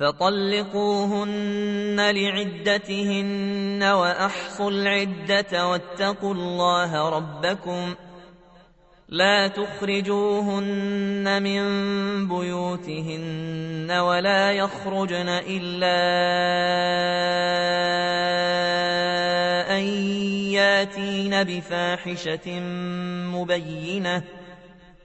فطلقوهن لعدتهن وأحصوا العدة واتقوا الله ربكم لا تخرجوهن من بيوتهن ولا يخرجن إلا أن ياتين بفاحشة مبينة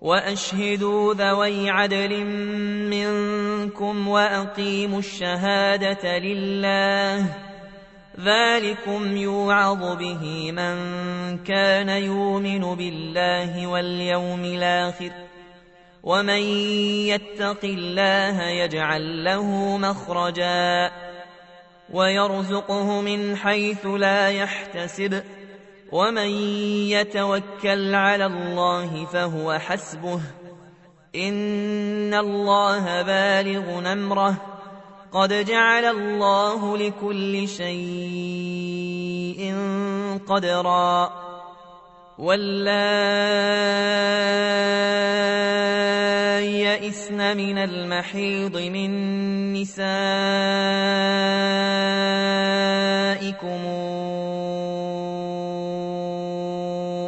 وأشهدوا ذوي عدل منكم وأقيموا الشهادة لله. ذلكم يوعظ به من كان يؤمن بالله واليوم الآخر. ومن يتق الله يجعل له مخرجا. ويرزقه من حيث لا يحتسب. ومن يتوكل على الله فهو حسبه ان الله بالغ امره قد جعل الله لكل شيء قدرا واللائي يئسن من المحيض من نسائكم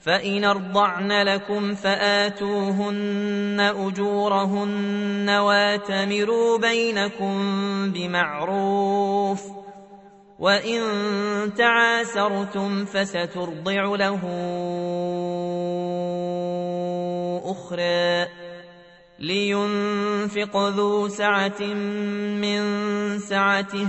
فإن أرضعن لكم فآتوهن أجورهن واتمروا بينكم بمعروف وإن تعاسرتم فسترضع له أخرى لينفق ذو سعة من سعته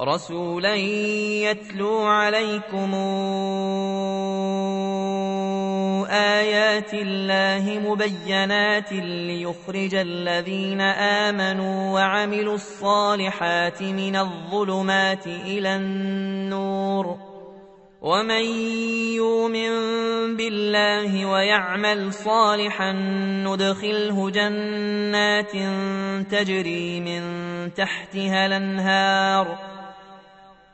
رسولا يتلو عليكم آيات الله مبينات ليخرج الذين آمنوا وعملوا الصالحات من الظلمات إلى النور. ومن يؤمن بالله ويعمل صالحا ندخله جنات تجري من تحتها الأنهار.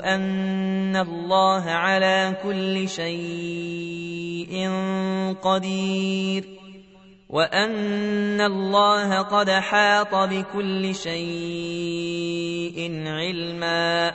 أن الله على كل شيء قدير وأن الله قد حاط بكل شيء علما